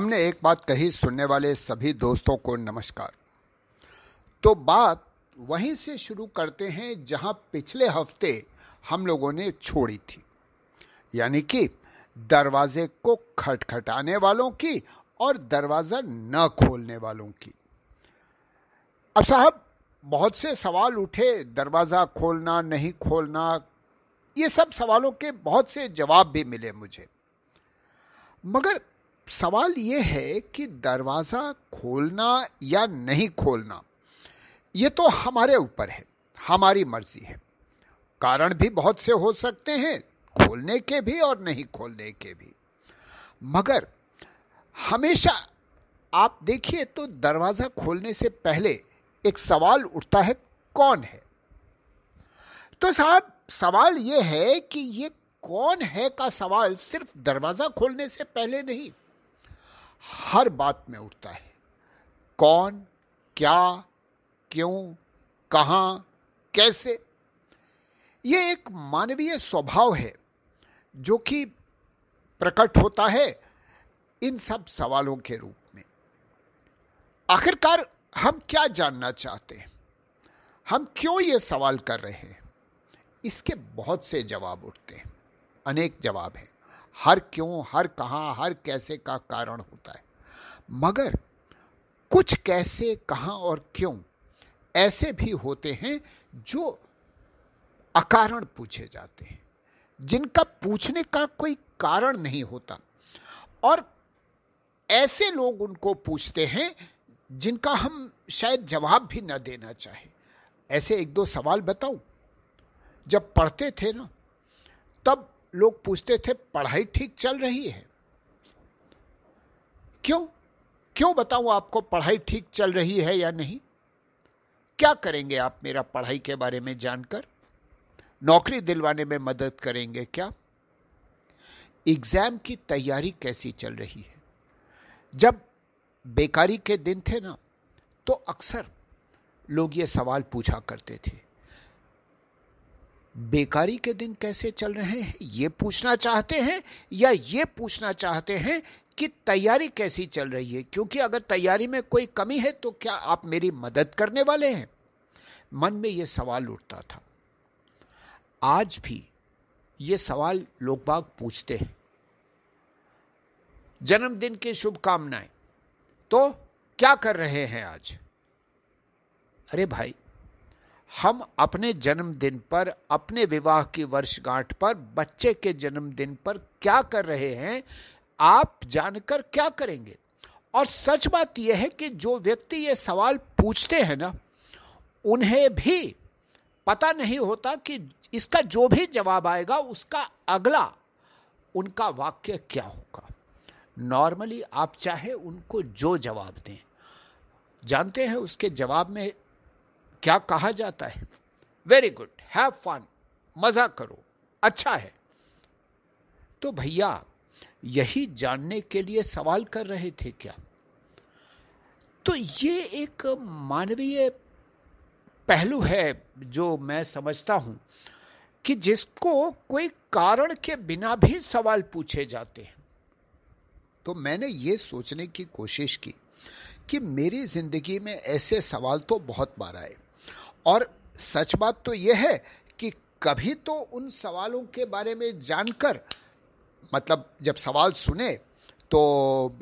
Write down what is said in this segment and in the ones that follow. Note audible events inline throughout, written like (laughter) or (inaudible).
हमने एक बात कही सुनने वाले सभी दोस्तों को नमस्कार। तो बात वहीं से शुरू करते हैं जहाँ पिछले हफ़्ते हम लोगों ने छोड़ी थी। यानी कि दरवाजे को खटखटाने वालों की और दरवाज़ा न खोलने वालों की। अब साहब, बहुत से सवाल उठे, दरवाज़ा खोलना, नहीं खोलना, ये सब सवालों के बहुत से जवाब भी मिले मुझे। मगर सवाल ये है कि दरवाज़ा खोलना या नहीं खोलना, ये तो हमारे ऊपर है, हमारी मर्ज़ी है। कारण भी बहुत से हो सकते हैं, खोलने के भी और नहीं खोलने के भी। मगर हमेशा आप देखिए तो दरवाज़ा खोलने से पहले एक सवाल उठता है, कौन है? तो साहब, सवाल यह है कि ये कौन है का सवाल सिर्फ़ दरवाज़ा खोलने से पहले नहीं हर बात में उठता है। कौन, क्या, क्यों, कहाँ, कैसे? ये एक मानवीय स्वभाव है जो कि प्रकट होता है इन सब सवालों के रूप में। आखिरकार हम क्या जानना चाहते हैं? हम क्यों ये सवाल कर रहे हैं? इसके बहुत से जवाब उठते हैं। अनेक जवाब हैं। हर क्यों, हर कहाँ, हर कैसे का कारण होता है। मगर कुछ कैसे, कहाँ और क्यों ऐसे भी होते हैं जो अकारण पूछे जाते हैं, जिनका पूछने का कोई कारण नहीं होता। और ऐसे लोग उनको पूछते हैं जिनका हम शायद जवाब भी न देना चाहे। ऐसे एक दो सवाल बताऊँ। जब पढ़ते थे ना, तब लोग पूछते थे, पढ़ाई ठीक चल रही है? क्यों? क्यों बताऊँ आपको पढ़ाई ठीक चल रही है या नहीं? क्या करेंगे आप मेरा पढ़ाई के बारे में जानकर? नौकरी दिलवाने में मदद करेंगे क्या? एग्ज़ाम की तैयारी कैसी चल रही है? जब बेकारी के दिन थे ना तो अक्सर लोग ये सवाल पूछा करते थे बेकारी के दिन कैसे चल रहे हैं? ये पूछना चाहते हैं या ये पूछना चाहते हैं कि तैयारी कैसी चल रही है? क्योंकि अगर तैयारी में कोई कमी है तो क्या आप मेरी मदद करने वाले हैं? मन में यह सवाल उठता था। आज भी ये सवाल लोग बाग पूछते हैं। जन्मदिन की शुभकामनाएँ। तो क्या कर रहे हैं आज? अरे भाई हम अपने जन्मदिन पर, अपने विवाह की वर्षगांठ पर, बच्चे के जन्मदिन पर क्या कर रहे हैं, आप जानकर क्या करेंगे? और सच बात यह है कि जो व्यक्ति ये सवाल पूछते हैं ना, उन्हें भी पता नहीं होता कि इसका जो भी जवाब आएगा, उसका अगला, उनका वाक्य क्या होगा। नॉर्मली आप चाहे उनको जो जवाब दें। जानते हैं उसके जवाब में क्या कहा जाता है? वेरी गुड हैव फन मज़ा करो. अच्छा है. तो भैया, यही जानने के लिए सवाल कर रहे थे क्या? तो ये एक मानवीय पहलू है जो मैं समझता हूँ कि जिसको कोई कारण के बिना भी सवाल पूछे जाते हैं। तो मैंने ये सोचने की कोशिश की कि मेरी ज़िंदगी में ऐसे सवाल तो बहुत बार आए। और सच बात तो यह है कि कभी तो उन सवालों के बारे में जानकर मतलब जब सवाल सुने तो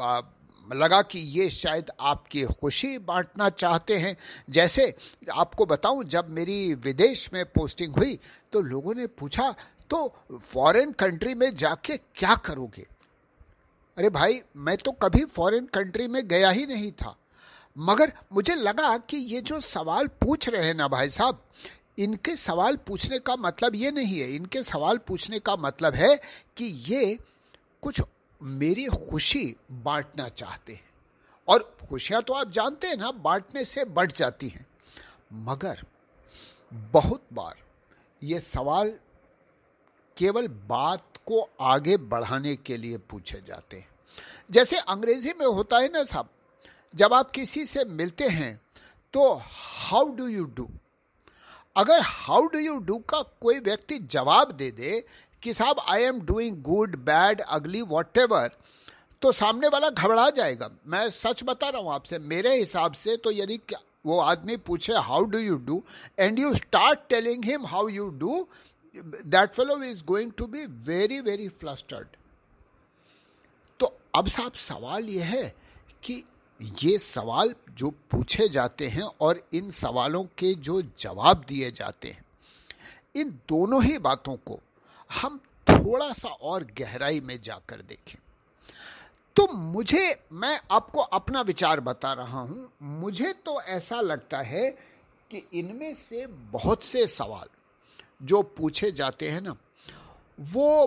लगा कि ये शायद आपकी खुशी बांटना चाहते हैं। जैसे आपको बताऊँ, जब मेरी विदेश में पोस्टिंग हुई तो लोगों ने पूछा तो फॉरेन कंट्री में जाके क्या करोगे? अरे भाई, मैं तो कभी फॉरेन कंट्री में गया ही नहीं था। मगर मुझे लगा कि ये जो सवाल पूछ रहे हैं ना भाई साहब, इनके सवाल पूछने का मतलब ये नहीं है। इनके सवाल पूछने का मतलब है कि ये कुछ मेरी खुशी बांटना चाहते हैं। और खुशियाँ तो आप जानते हैं ना, बांटने से बढ़ जाती हैं। मगर बहुत बार ये सवाल केवल बात को आगे बढ़ाने के लिए पूछे जाते हैं। जैसे अंग्रेज़ी में होता है ना साहब जब आप किसी से मिलते हैं तो हाउ डू यू डू अगर हाउ डू यू डू का कोई व्यक्ति जवाब दे दे कि साहब I am doing good bad अगली वॉट तो सामने वाला घबरा जाएगा। मैं सच बता रहा हूँ आपसे, मेरे हिसाब से तो यदि वो आदमी पूछे how do you do and you start telling him how you do that fellow is going to be very very flustered तो अब साहब, सवाल यह है कि ये सवाल जो पूछे जाते हैं और इन सवालों के जो जवाब दिए जाते हैं, इन दोनों ही बातों को हम थोड़ा सा और गहराई में जाकर देखें। तो मुझे, मैं आपको अपना विचार बता रहा हूँ। मुझे तो ऐसा लगता है कि इनमें से बहुत से सवाल जो पूछे जाते हैं ना, वो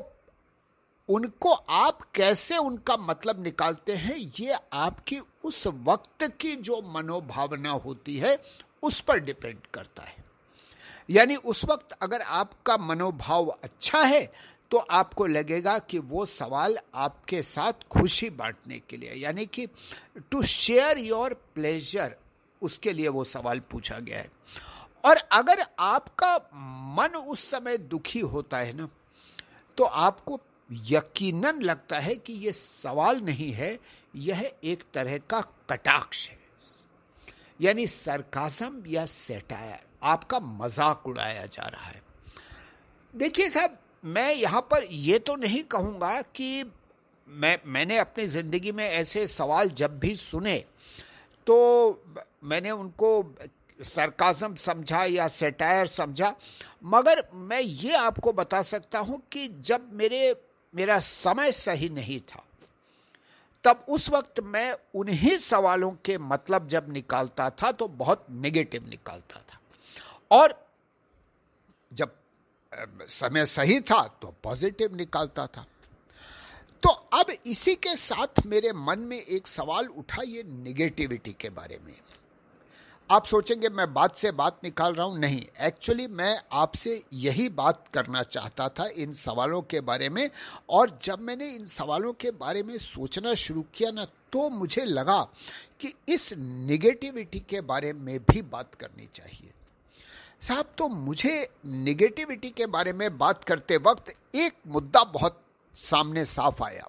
उनको आप कैसे उनका मतलब निकालते हैं, ये आपकी उस वक्त की जो मनोभावना होती है, उस पर डिपेंड करता है। यानी उस वक्त अगर आपका मनोभाव अच्छा है तो आपको लगेगा कि वो सवाल आपके साथ खुशी बांटने के लिए, यानी कि टू शेयर योर प्लेजर उसके लिए वो सवाल पूछा गया है। और अगर आपका मन उस समय दुखी होता है ना तो आपको यकीनन लगता है कि ये सवाल नहीं है, यह एक तरह का कटाक्ष है। यानी सरकाजम या सेटायर आपका मज़ाक उड़ाया जा रहा है। देखिए साहब, मैं यहाँ पर यह तो नहीं कहूँगा कि मैं, मैंने अपनी ज़िंदगी में ऐसे सवाल जब भी सुने तो मैंने उनको सरकाजम समझा या सेटायर समझा, मगर मैं ये आपको बता सकता हूँ कि जब मेरे मेरा समय सही नहीं था। तब उस वक्त मैं उन्हीं सवालों के मतलब जब निकालता था तो बहुत नेगेटिव निकालता था। और जब समय सही था तो पॉजिटिव निकालता था। तो अब इसी के साथ मेरे मन में एक सवाल उठा ये निगेटिविटी के बारे में। आप सोचेंगे, मैं बात से बात निकाल रहा हूँ। नहीं एक्चुअली मैं आपसे यही बात करना चाहता था इन सवालों के बारे में, और जब मैंने इन सवालों के बारे में सोचना शुरू किया ना तो मुझे लगा कि इस निगेटिविटी के बारे में भी बात करनी चाहिए। साहब तो मुझे निगेटिविटी के बारे में बात करते वक्त एक मुद्दा बहुत सामने साफ़ आया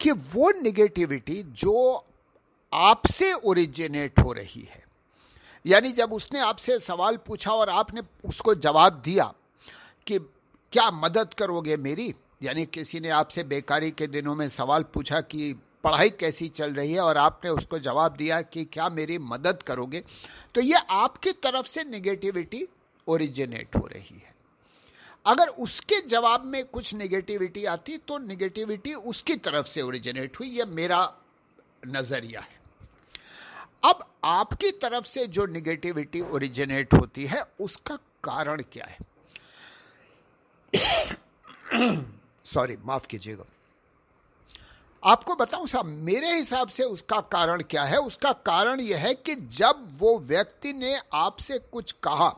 कि वो निगेटिविटी जो आपसे ओरिजिनेट हो रही है यानी जब उसने आपसे सवाल पूछा और आपने उसको जवाब दिया कि क्या मदद करोगे मेरी, यानी किसी ने आपसे बेकारी के दिनों में सवाल पूछा कि पढ़ाई कैसी चल रही है और आपने उसको जवाब दिया कि क्या मेरी मदद करोगे तो ये आपकी तरफ़ से निगेटिविटी ओरिजिनेट हो रही है। अगर उसके जवाब में कुछ निगेटिविटी आती तो निगेटिविटी उसकी तरफ़ से ओरिजिनेट हुई यह मेरा नज़रिया है। अब आपकी तरफ़ से जो निगेटिविटी ओरिजिनेट होती है, उसका कारण क्या है? (coughs) सॉरी माफ़ कीजिएगा। आपको बताऊँ साहब, मेरे हिसाब से उसका कारण क्या है? उसका कारण यह है कि जब वो व्यक्ति ने आपसे कुछ कहा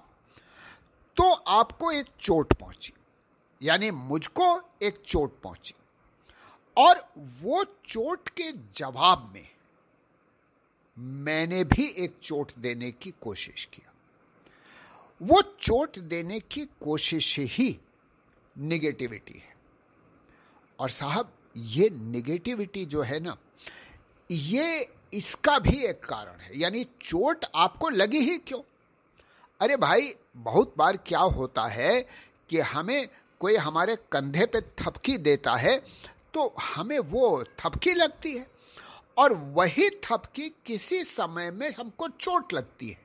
तो आपको एक चोट पहुँची। यानी मुझको एक चोट पहुँची। और वो चोट के जवाब में मैंने भी एक चोट देने की कोशिश किया। वो चोट देने की कोशिश ही निगेटिविटी है। और साहब, ये निगेटिविटी जो है ना, ये इसका भी एक कारण है। यानी चोट आपको लगी ही क्यों? अरे भाई, बहुत बार क्या होता है कि हमें कोई हमारे कंधे पे थपकी देता है तो हमें वो थपकी लगती है। और वही थपकी किसी समय में हमको चोट लगती है।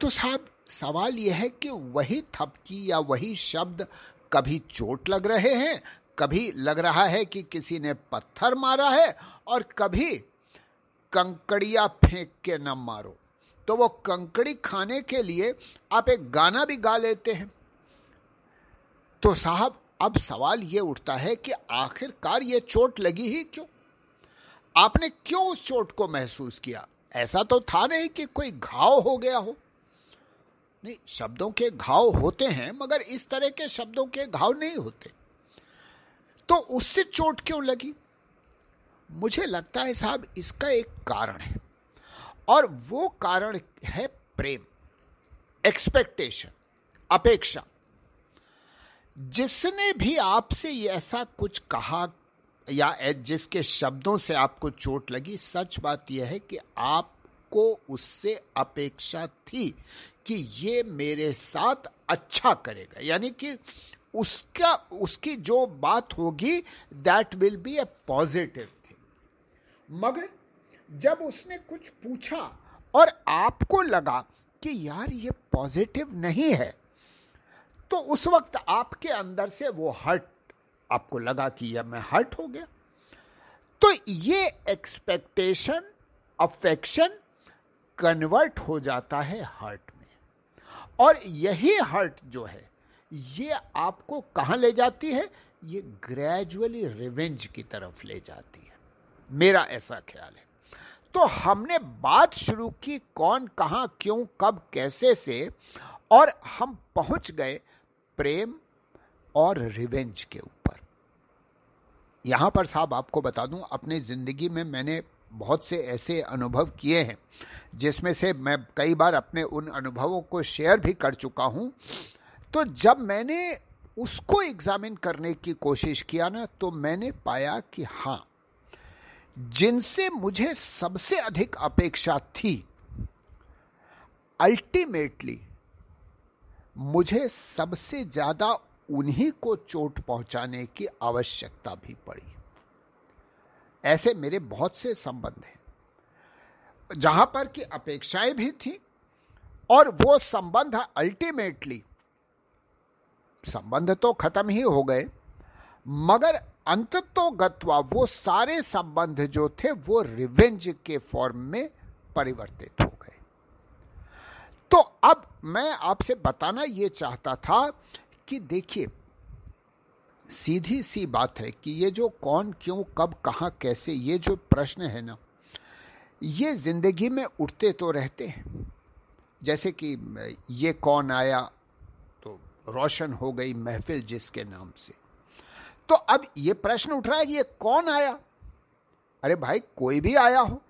तो साहब, सवाल यह है कि वही थपकी या वही शब्द कभी चोट लग रहे हैं? कभी लग रहा है कि किसी ने पत्थर मारा है और कभी कंकड़िया फेंक के न मारो? तो वो कंकड़ी खाने के लिए आप एक गाना भी गा लेते हैं। तो साहब, अब सवाल ये उठता है कि आखिरकार ये चोट लगी ही क्यों? आपने क्यों उस चोट को महसूस किया? ऐसा तो था नहीं कि कोई घाव हो गया हो। नहीं, शब्दों के घाव होते हैं, मगर इस तरह के शब्दों के घाव नहीं होते। तो उससे चोट क्यों लगी? मुझे लगता है साहब, इसका एक कारण है। और वो कारण है प्रेम एक्सपेक्टेशन अपेक्षा। जिसने भी आपसे ऐसा कुछ कहा या जिसके शब्दों से आपको चोट लगी, सच बात यह है कि आपको उससे अपेक्षा थी कि ये मेरे साथ अच्छा करेगा। यानी कि उसका, उसकी जो बात होगी that will be a positive thing मगर जब उसने कुछ पूछा और आपको लगा कि यार ये पॉजिटिव नहीं है तो उस वक्त आपके अंदर से वो हर्ट आपको लगा कि यह मैं हर्ट हो गया। तो ये एक्सपेक्टेशन अफेक्शन कन्वर्ट हो जाता है हर्ट में। और यही हर्ट जो है, ये आपको कहाँ ले जाती है? ये ग्रेजुअली रिवेंज की तरफ़ ले जाती है। मेरा ऐसा ख्याल है। तो हमने बात शुरू की कौन, कहा, क्यों, कब, कैसे से, और हम पहुँच गए प्रेम और रिवेंज के ऊपर। यहाँ पर साहब आपको बता दूँ, अपनी ज़िंदगी में मैंने बहुत से ऐसे अनुभव किए हैं, जिसमें से मैं कई बार अपने उन अनुभवों को शेयर भी कर चुका हूँ। तो जब मैंने उसको एग्जामिन करने की कोशिश किया ना तो मैंने पाया कि हाँ जिनसे मुझे सबसे अधिक अपेक्षा थी अल्टीमेटली मुझे सबसे ज़्यादा उन्हीं को चोट पहुँचाने की आवश्यकता भी पड़ी। ऐसे मेरे बहुत से संबंध हैं, जहाँ पर की अपेक्षाएँ भी थी और वो संबंध अल्टीमेटली, संबंध तो खत्म ही हो गए, मगर अंत तो गत्वा वो सारे संबंध जो थे वो रिवेंज के फॉर्म में परिवर्तित हो गए। तो अब मैं आपसे बताना ये चाहता था कि देखिए, सीधी सी बात है कि ये जो कौन, क्यों, कब, कहाँ, कैसे, ये जो प्रश्न है ना, ये ज़िंदगी में उठते तो रहते हैं। जैसे कि, ये कौन आया तो रोशन हो गई महफिल जिसके नाम से। तो अब ये प्रश्न उठ रहा है कि ये कौन आया? अरे भाई, कोई भी आया हो।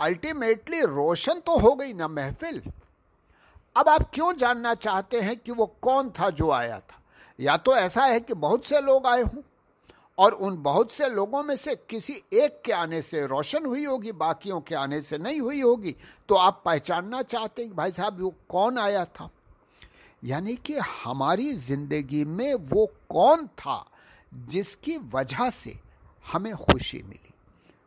अल्टीमेटली रोशन तो हो गई ना महफिल। अब आप क्यों जानना चाहते हैं कि वो कौन था जो आया था? या तो ऐसा है कि बहुत से लोग आए हों, और उन बहुत से लोगों में से किसी एक के आने से रोशन हुई होगी, बाकियों के आने से नहीं हुई होगी। तो आप पहचानना चाहते हैं कि भाई साहब, वो कौन आया था? यानी कि हमारी ज़िंदगी में वो कौन था जिसकी वजह से हमें खुशी मिली?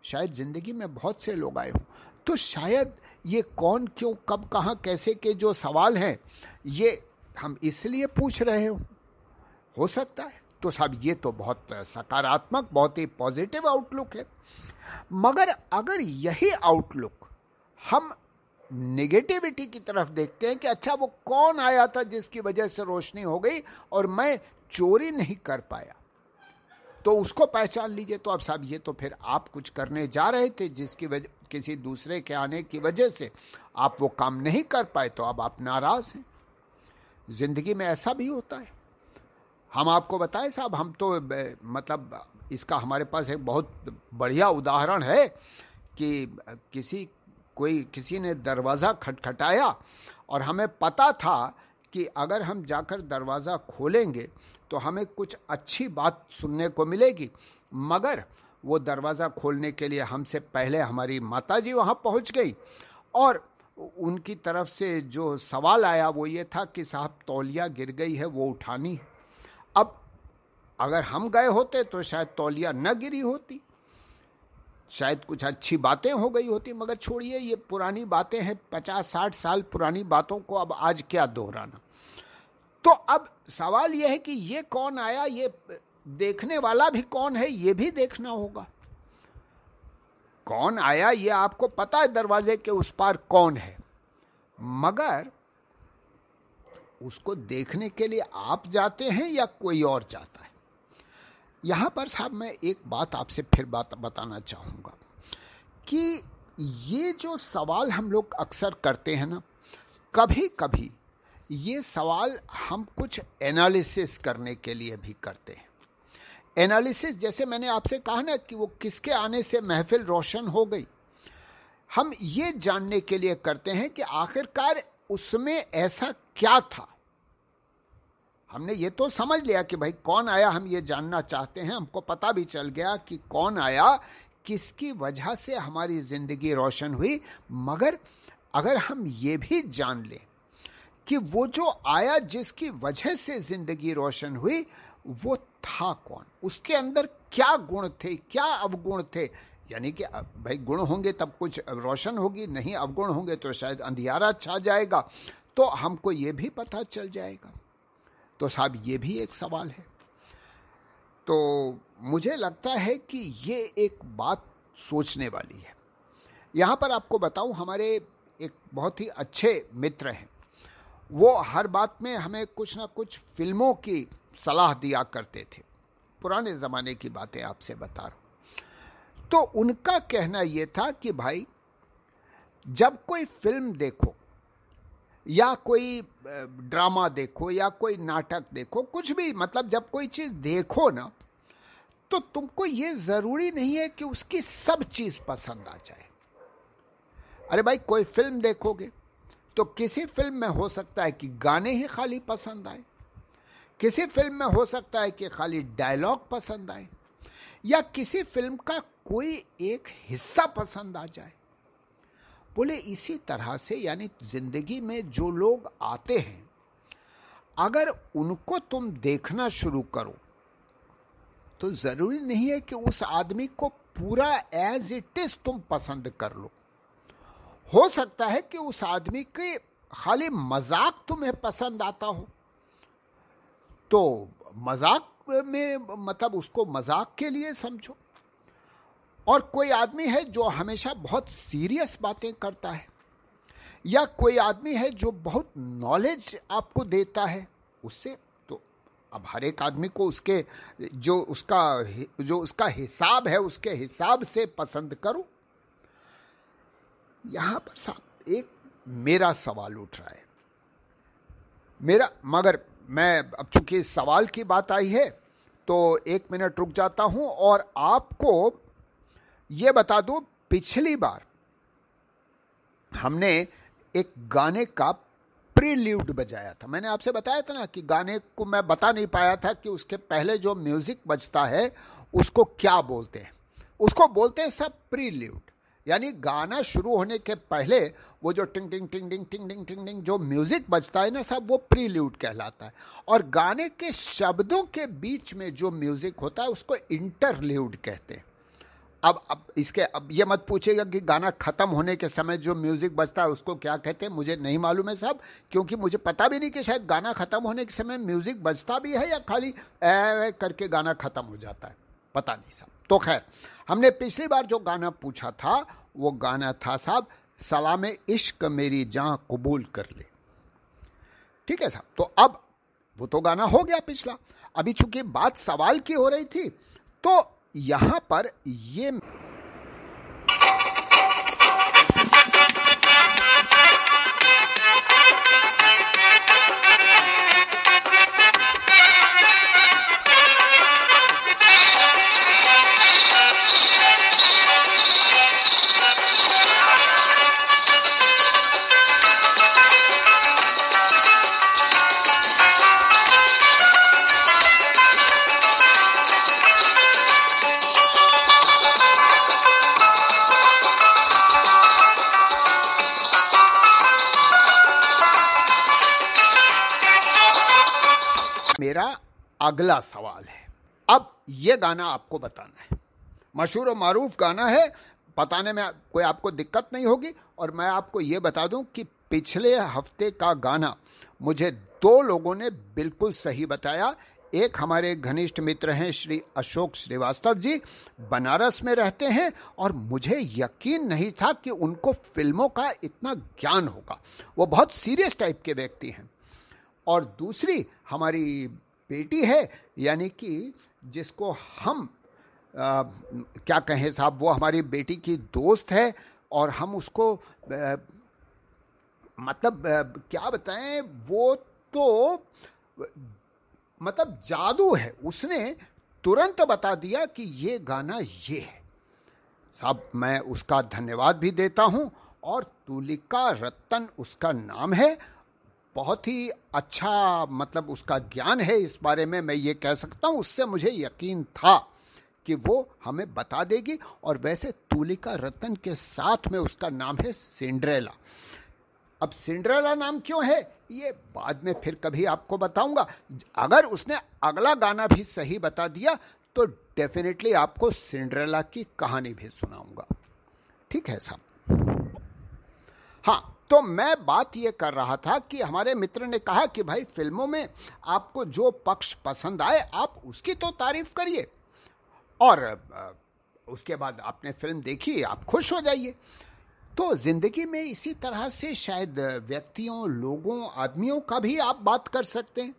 शायद ज़िंदगी में बहुत से लोग आए हों। तो शायद ये कौन, क्यों, कब, कहाँ, कैसे के जो सवाल हैं, ये हम इसलिए पूछ रहे हो हो सकता है। तो साहब, ये तो बहुत सकारात्मक, बहुत ही पॉजिटिव आउटलुक है। मगर अगर यही आउटलुक हम नेगेटिविटी की तरफ़ देखते हैं कि अच्छा वो कौन आया था जिसकी वजह से रोशनी हो गई और मैं चोरी नहीं कर पाया तो उसको पहचान लीजिए। तो अब साहब, ये तो फिर आप कुछ करने जा रहे थे जिसकी वजह, किसी दूसरे के आने की वजह से आप वो काम नहीं कर पाए तो अब आप नाराज़ हैं। ज़िंदगी में ऐसा भी होता है। हम आपको बताएँ साहब, हम तो मतलब इसका हमारे पास एक बहुत बढ़िया उदाहरण है कि किसी, कोई, किसी ने दरवाज़ा खटखटाया और हमें पता था कि अगर हम जाकर दरवाज़ा खोलेंगे तो हमें कुछ अच्छी बात सुनने को मिलेगी। मगर वो दरवाज़ा खोलने के लिए हमसे पहले हमारी माता जी वहाँ पहुँच गई और उनकी तरफ़ से जो सवाल आया वो ये था कि साहब, तौलिया गिर गई है, वो उठानी है। अगर हम गए होते तो शायद तौलिया न गिरी होती। शायद कुछ अच्छी बातें हो गई होती, मगर छोड़िए, ये पुरानी बातें हैं, पचास, साठ साल पुरानी बातों को अब आज क्या दोहराना। तो अब सवाल यह है कि ये कौन आया, ये देखने वाला भी कौन है, ये भी देखना होगा। कौन आया, ये आपको पता है दरवाजे के उस पार कौन है। मगर उसको देखने के लिए आप जाते हैं या कोई और जाता है? यहाँ पर साहब मैं एक बात आपसे फिर बात बताना चाहूँगा कि ये जो सवाल हम लोग अक्सर करते हैं ना कभी कभी ये सवाल हम कुछ एनालिसिस करने के लिए भी करते हैं। एनालिसिस जैसे मैंने आपसे कहा ना कि वो किसके आने से महफिल रोशन हो गई। हम ये जानने के लिए करते हैं कि आखिरकार उसमें ऐसा क्या था? हमने ये तो समझ लिया कि भाई कौन आया, हम ये जानना चाहते हैं। हमको पता भी चल गया कि कौन आया, किसकी वजह से हमारी ज़िंदगी रोशन हुई। मगर अगर हम ये भी जान लें कि वो जो आया, जिसकी वजह से ज़िंदगी रोशन हुई, वो था कौन? उसके अंदर क्या गुण थे, क्या अवगुण थे? यानी कि भाई गुण होंगे तब कुछ रोशन होगी, नहीं अवगुण होंगे तो शायद अंधियारा छा जाएगा। तो हमको ये भी पता चल जाएगा। तो साहब, ये भी एक सवाल है। तो मुझे लगता है कि ये एक बात सोचने वाली है। यहाँ पर आपको बताऊँ, हमारे एक बहुत ही अच्छे मित्र हैं। वो हर बात में हमें कुछ ना कुछ फ़िल्मों की सलाह दिया करते थे। पुराने ज़माने की बातें आपसे बता रहा तो उनका कहना यह था कि भाई, जब कोई फ़िल्म देखो या कोई ड्रामा देखो या कोई नाटक देखो, कुछ भी मतलब जब कोई चीज़ देखो ना तो तुमको ये ज़रूरी नहीं है कि उसकी सब चीज़ पसंद आ जाए। अरे भाई, कोई फ़िल्म देखोगे तो किसी फ़िल्म में हो सकता है कि गाने ही खाली पसंद आए, किसी फ़िल्म में हो सकता है कि खाली डायलॉग पसंद आए, या किसी फ़िल्म का कोई एक हिस्सा पसंद आ जाए। बोले, इसी तरह से यानी ज़िंदगी में जो लोग आते हैं, अगर उनको तुम देखना शुरू करो तो ज़रूरी नहीं है कि उस आदमी को पूरा एज इट इज़ तुम पसंद कर लो। हो सकता है कि उस आदमी के खाली मज़ाक तुम्हें पसंद आता हो। तो मज़ाक में मतलब उसको मज़ाक के लिए समझो। और कोई आदमी है जो हमेशा बहुत सीरियस बातें करता है, या कोई आदमी है जो बहुत नॉलेज आपको देता है, उससे तो अब हर एक आदमी को उसके जो उसका जो उसका हिसाब है, उसके हिसाब से पसंद करो। यहाँ पर साहब एक मेरा सवाल उठ रहा है। मेरा, मगर मैं अब चूँकि सवाल की बात आई है तो एक मिनट रुक जाता हूँ और आपको ये बता दो, पिछली बार हमने एक गाने का प्रील्यूड बजाया था। मैंने आपसे बताया था ना कि गाने को मैं बता नहीं पाया था कि उसके पहले जो म्यूज़िक बजता है, उसको क्या बोलते हैं। उसको बोलते हैं सब प्रील्यूड। यानी गाना शुरू होने के पहले वो जो टिंग टिंग टिंग टिंग टिंग टिंग टिंग टिंग जो म्यूज़िक बजता है ना, सब वो प्रील्यूड कहलाता है। और गाने के शब्दों के बीच में जो म्यूज़िक होता है, उसको इंटरल्यूड कहते हैं। अब अब इसके, अब ये मत पूछेगा कि गाना खत्म होने के समय जो म्यूज़िक बजता है उसको क्या कहते हैं, मुझे नहीं मालूम है साहब, क्योंकि मुझे पता भी नहीं कि शायद गाना खत्म होने के समय म्यूज़िक बजता भी है या खाली ए करके गाना खत्म हो जाता है। पता नहीं साहब। तो खैर, हमने पिछली बार जो गाना पूछा था, वो गाना था साहब सलाम इश्क मेरी जहाँ कबूल कर ले। ठीक है साहब तो अब वो तो गाना हो गया पिछला। अभी चूँकि बात सवाल की हो रही थी तो यहाँ पर ये मेरा अगला सवाल है। अब यह गाना आपको बताना है। मशहूर और मरूफ गाना है। बताने में कोई आपको दिक्कत नहीं होगी और मैं आपको ये बता दूँ कि पिछले हफ़्ते का गाना मुझे दो लोगों ने बिल्कुल सही बताया। एक हमारे घनिष्ठ मित्र हैं श्री अशोक श्रीवास्तव जी, बनारस में रहते हैं और मुझे यकीन नहीं था कि उनको फ़िल्मों का इतना ज्ञान होगा। वो बहुत सीरियस टाइप के व्यक्ति हैं। और दूसरी हमारी बेटी है यानी कि जिसको हम आ, क्या कहें साहब वो हमारी बेटी की दोस्त है और हम उसको आ, मतलब आ, क्या बताएँ वो तो मतलब जादू है। उसने तुरंत बता दिया कि ये गाना ये है। साहब मैं उसका धन्यवाद भी देता हूँ और तुलिका रतन उसका नाम है बहुत ही अच्छा मतलब उसका ज्ञान है इस बारे में मैं ये कह सकता हूँ, उससे मुझे यकीन था कि वो हमें बता देगी। और वैसे तुलिका रतन के साथ में उसका नाम है सिंड्रेला। अब सिंड्रेला नाम क्यों है, ये बाद में फिर कभी आपको बताऊँगा। अगर उसने अगला गाना भी सही बता दिया तो डेफिनेटली आपको सिंड्रेला की कहानी भी सुनाऊँगा। ठीक है साहब? हाँ तो मैं बात ये कर रहा था कि हमारे मित्र ने कहा कि भाई, फ़िल्मों में आपको जो पक्ष पसंद आए, आप उसकी तो तारीफ़ करिए। और उसके बाद आपने फ़िल्म देखी, आप खुश हो जाइए। तो ज़िंदगी में इसी तरह से शायद व्यक्तियों, लोगों, आदमियों का भी आप बात कर सकते हैं।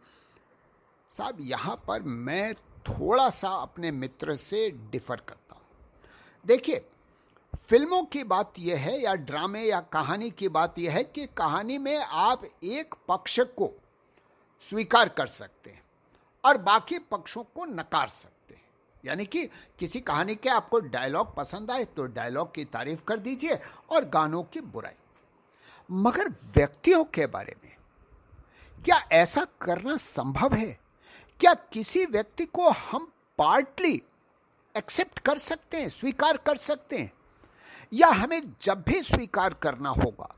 साहब, यहाँ पर मैं थोड़ा सा अपने मित्र से डिफर करता हूँ। देखिए फ़िल्मों की बात यह है या ड्रामे या कहानी की बात यह है कि कहानी में आप एक पक्ष को स्वीकार कर सकते हैं और बाकी पक्षों को नकार सकते हैं। यानी कि किसी कहानी के आपको डायलॉग पसंद आए तो डायलॉग की तारीफ़ कर दीजिए और गानों की बुराई। मगर व्यक्तियों के बारे में, क्या ऐसा करना संभव है? क्या किसी व्यक्ति को हम पार्टली एक्सेप्ट कर सकते हैं, स्वीकार कर सकते हैं? या हमें जब भी स्वीकार करना होगा,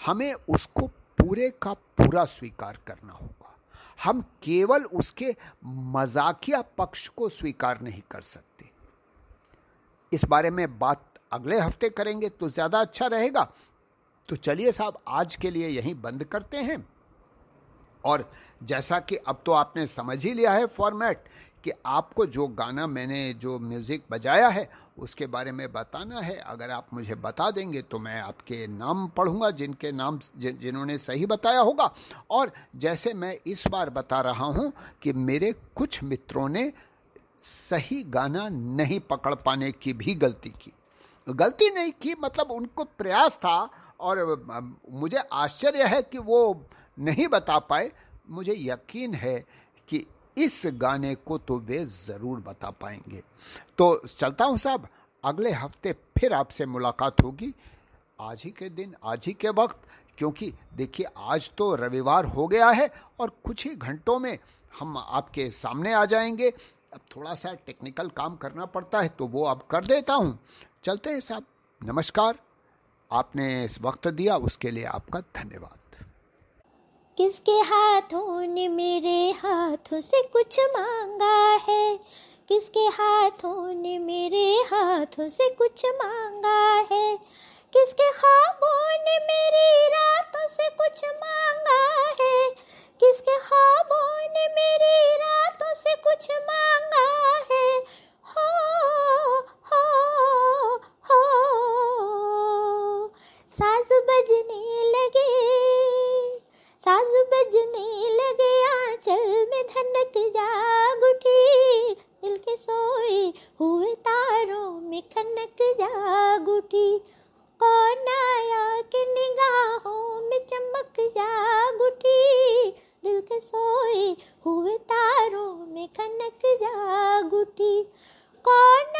हमें उसको पूरे का पूरा स्वीकार करना होगा। हम केवल उसके मजाकिया पक्ष को स्वीकार नहीं कर सकते। इस बारे में बात अगले हफ़्ते करेंगे तो ज़्यादा अच्छा रहेगा। तो चलिए साहब, आज के लिए यहीं बंद करते हैं। और जैसा कि अब तो आपने समझ ही लिया है फॉर्मेट कि आपको जो गाना मैंने, जो म्यूज़िक बजाया है उसके बारे में बताना है। अगर आप मुझे बता देंगे तो मैं आपके नाम पढ़ूँगा, जिनके नाम जिन्होंने सही बताया होगा। और जैसे मैं इस बार बता रहा हूँ कि मेरे कुछ मित्रों ने सही गाना नहीं पकड़ पाने की भी गलती की। गलती नहीं की मतलब उनको प्रयास था और मुझे आश्चर्य है कि वो नहीं बता पाए। मुझे यकीन है कि इस गाने को तो वे ज़रूर बता पाएँगे। तो चलता हूँ साहब, अगले हफ़्ते फिर आपसे मुलाकात होगी। आज ही के दिन, आज ही के वक्त, क्योंकि देखिए, आज तो रविवार हो गया है और कुछ ही घंटों में हम आपके सामने आ जाएँगे। अब थोड़ा सा टेक्निकल काम करना पड़ता है तो वो अब कर देता हूँ। चलते हैं साहब, नमस्कार। आपने इस वक्त दिया, उसके लिए आपका धन्यवाद। किसके हाथों ने मेरे हाथों से कुछ मांगा है? किसके हाथों ने मेरे हाथों से कुछ मांगा है? किसके ख्वाबों ने मेरी रातों से कुछ मांगा है? किसके ख्वाबों ने मेरी रातों से कुछ मांगा है? धनक जाग उठी, दिल के सोए हुए तारों में खनक जाग उठी। कौन आया के निगाहों में चमक जाग उठी? दिल के सोए हुए तारों में खनक जाग उठी। कौन